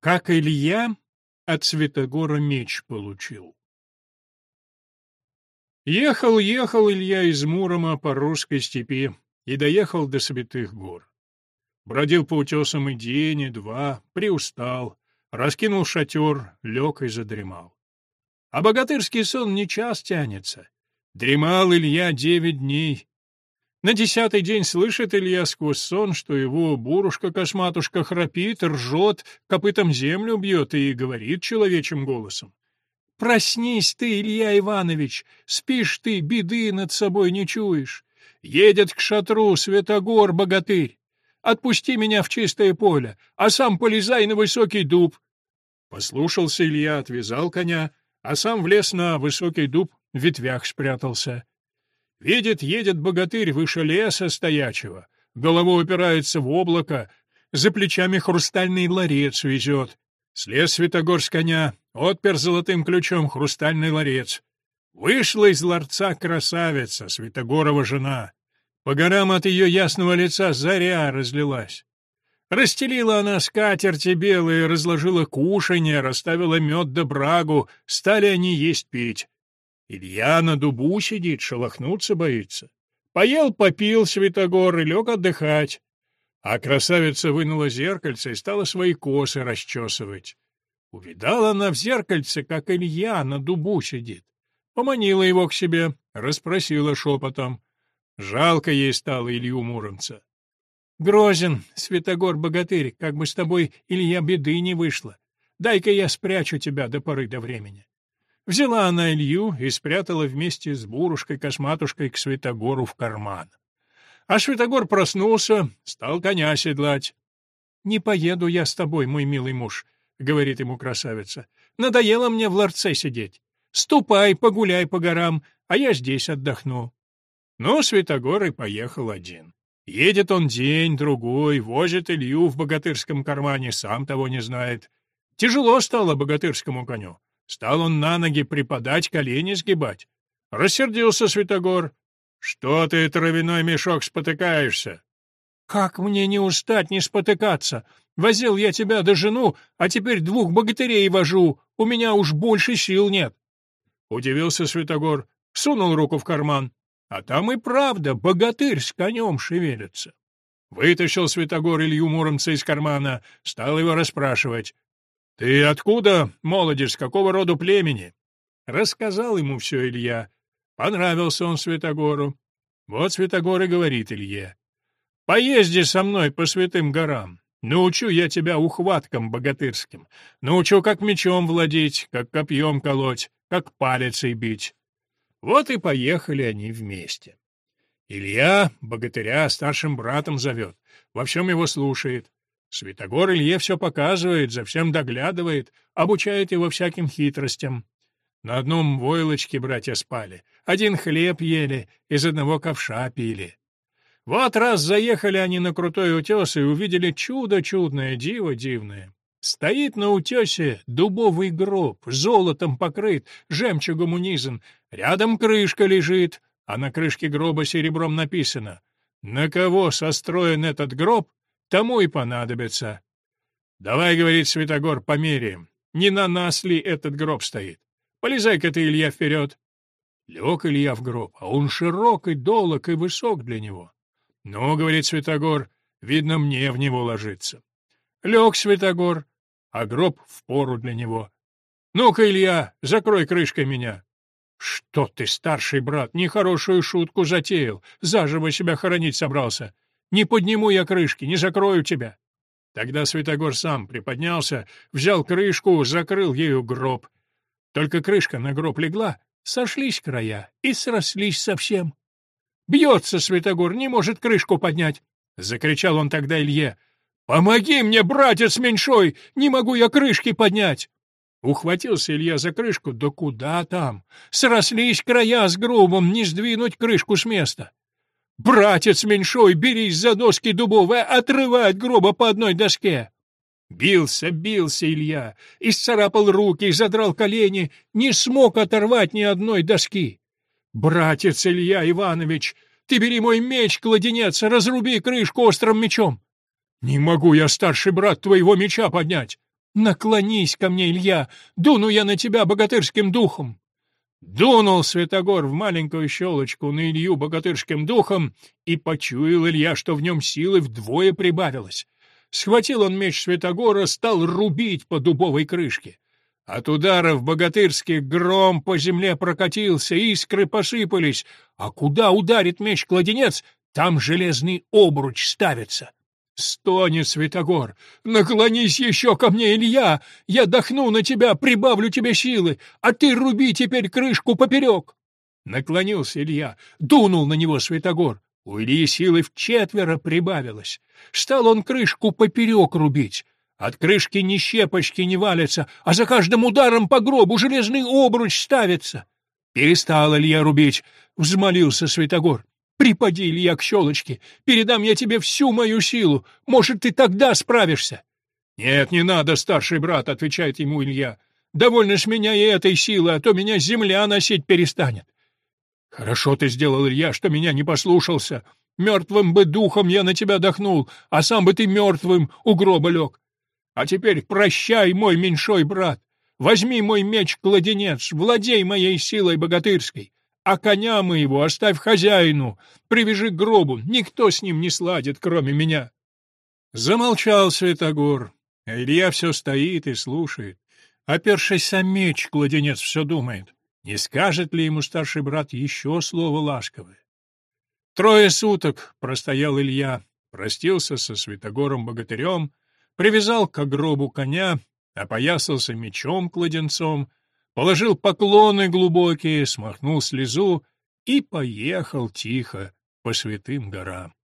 Как Илья, от Святогора меч получил. Ехал, ехал Илья из Мурома по русской степи и доехал до Святых гор. Бродил по утесам и день, и два, приустал, раскинул шатер, лег и задремал. А богатырский сон не час тянется. Дремал Илья девять дней, на десятый день слышит Илья сквозь сон, что его бурушка-косматушка храпит, ржет, копытом землю бьет и говорит человечьим голосом. «Проснись ты, Илья Иванович! Спишь ты, беды над собой не чуешь! Едет к шатру Святогор-богатырь! Отпусти меня в чистое поле, а сам полезай на высокий дуб!» Послушался Илья, отвязал коня, а сам влез на высокий дуб, в ветвях спрятался — Видит, едет богатырь выше леса стоячего, голову упирается в облако, за плечами хрустальный ларец везет. Слез Святогор с коня, отпер золотым ключом хрустальный ларец. Вышла из ларца красавица, Святогорова жена. По горам от ее ясного лица заря разлилась. Расстелила она скатерти белые, разложила кушанье, расставила мед да брагу, стали они есть пить. Илья на дубу сидит, шелохнуться боится. Поел, попил Святогор и лег отдыхать. А красавица вынула зеркальце и стала свои косы расчесывать. Увидала она в зеркальце, как Илья на дубу сидит. Поманила его к себе, расспросила шепотом. Жалко ей стало Илью Муромца. «Грозен, Святогор-богатырь, как бы с тобой, Илья, беды не вышло. Дай-ка я спрячу тебя до поры до времени». Взяла она Илью и спрятала вместе с Бурушкой-косматушкой к Святогору в карман. А Святогор проснулся, стал коня седлать. «Не поеду я с тобой, мой милый муж», — говорит ему красавица. «Надоело мне в ларце сидеть. Ступай, погуляй по горам, а я здесь отдохну». Но Святогор и поехал один. Едет он день, другой, возит Илью в богатырском кармане, сам того не знает. Тяжело стало богатырскому коню. Стал он на ноги припадать, колени сгибать. Рассердился Святогор. «Что ты, травяной мешок, спотыкаешься?» «Как мне не устать, не спотыкаться? Возил я тебя до да жену, а теперь двух богатырей вожу. У меня уж больше сил нет». Удивился Святогор, сунул руку в карман. А там и правда богатырь с конем шевелится. Вытащил Святогор Илью Муромца из кармана, стал его расспрашивать. «Ты откуда, молодежь, какого роду племени?» Рассказал ему все Илья. Понравился он Святогору. Вот Святогор и говорит Илье. «Поезди со мной по святым горам. Научу я тебя ухваткам богатырским. Научу, как мечом владеть, как копьем колоть, как палицей бить». Вот и поехали они вместе. Илья богатыря старшим братом зовет, во всем его слушает. Светогор Илье все показывает, за всем доглядывает, а обучает его всяким хитростям. На одном войлочке братья спали, один хлеб ели, из одного ковша пили. Вот раз заехали они на крутой утес и увидели чудо чудное, диво дивное. Стоит на утесе дубовый гроб, золотом покрыт, жемчугом унизан, рядом крышка лежит, а на крышке гроба серебром написано — на кого состроен этот гроб, Тому и понадобится. Давай, говорит Святогор, померяем. Не на нас ли этот гроб стоит? Полезай-ка ты, Илья, вперед. Лег Илья в гроб, а он широк и долог и высок для него. Ну, говорит Святогор, видно, мне в него ложиться. Лег Святогор, а гроб в пору для него. Ну-ка, Илья, закрой крышкой меня. Что ты, старший брат, нехорошую шутку затеял, заживо себя хоронить собрался. Не подниму я крышки, не закрою тебя. Тогда Святогор сам приподнялся, взял крышку, закрыл ею гроб. Только крышка на гроб легла, сошлись края и срослись совсем. «Бьется Святогор, не может крышку поднять!» — закричал он тогда Илье. «Помоги мне, братец меньшой! Не могу я крышки поднять!» Ухватился Илья за крышку, да куда там? Срослись края с гробом, не сдвинуть крышку с места. Братец меньшой, берись за доски дубовые, отрывай от гроба по одной доске. Бился, бился Илья, исцарапал руки, и задрал колени, не смог оторвать ни одной доски. Братец Илья Иванович, ты бери мой меч, кладенец, разруби крышку острым мечом. Не могу я, старший брат, твоего меча поднять. Наклонись ко мне, Илья, дуну я на тебя богатырским духом. Дунул Светогор в маленькую щелочку на Илью богатырским духом и почуял Илья, что в нем силы вдвое прибавилось. Схватил он меч Светогора, стал рубить по дубовой крышке. От ударов богатырский гром по земле прокатился, искры посыпались, а куда ударит меч-кладенец, там железный обруч ставится. Стони, святогор, наклонись еще ко мне, Илья, я дохну на тебя, прибавлю тебе силы, а ты руби теперь крышку поперек. Наклонился Илья, дунул на него святогор, У Ильи силы в четверо прибавилось. Стал он крышку поперек рубить. От крышки ни щепочки не валятся, а за каждым ударом по гробу железный обруч ставится. Перестал Илья рубить, взмолился святогор. При Илья к щелочке. Передам я тебе всю мою силу. Может, ты тогда справишься?» «Нет, не надо, старший брат», — отвечает ему Илья. «Довольно ж меня и этой силы, а то меня земля носить перестанет». «Хорошо ты сделал, Илья, что меня не послушался. Мертвым бы духом я на тебя дохнул, а сам бы ты мертвым у гроба лег. А теперь прощай, мой меньшой брат. Возьми мой меч-кладенец, владей моей силой богатырской а коня моего оставь хозяину. Привяжи к гробу, никто с ним не сладит, кроме меня». Замолчал Святогор, а Илья все стоит и слушает. Опершись о меч, кладенец все думает, не скажет ли ему старший брат еще слово ласковое. Трое суток простоял Илья, простился со Святогором-богатырем, привязал к гробу коня, опоясался мечом-кладенцом, положил поклоны глубокие, смахнул слезу и поехал тихо по святым горам.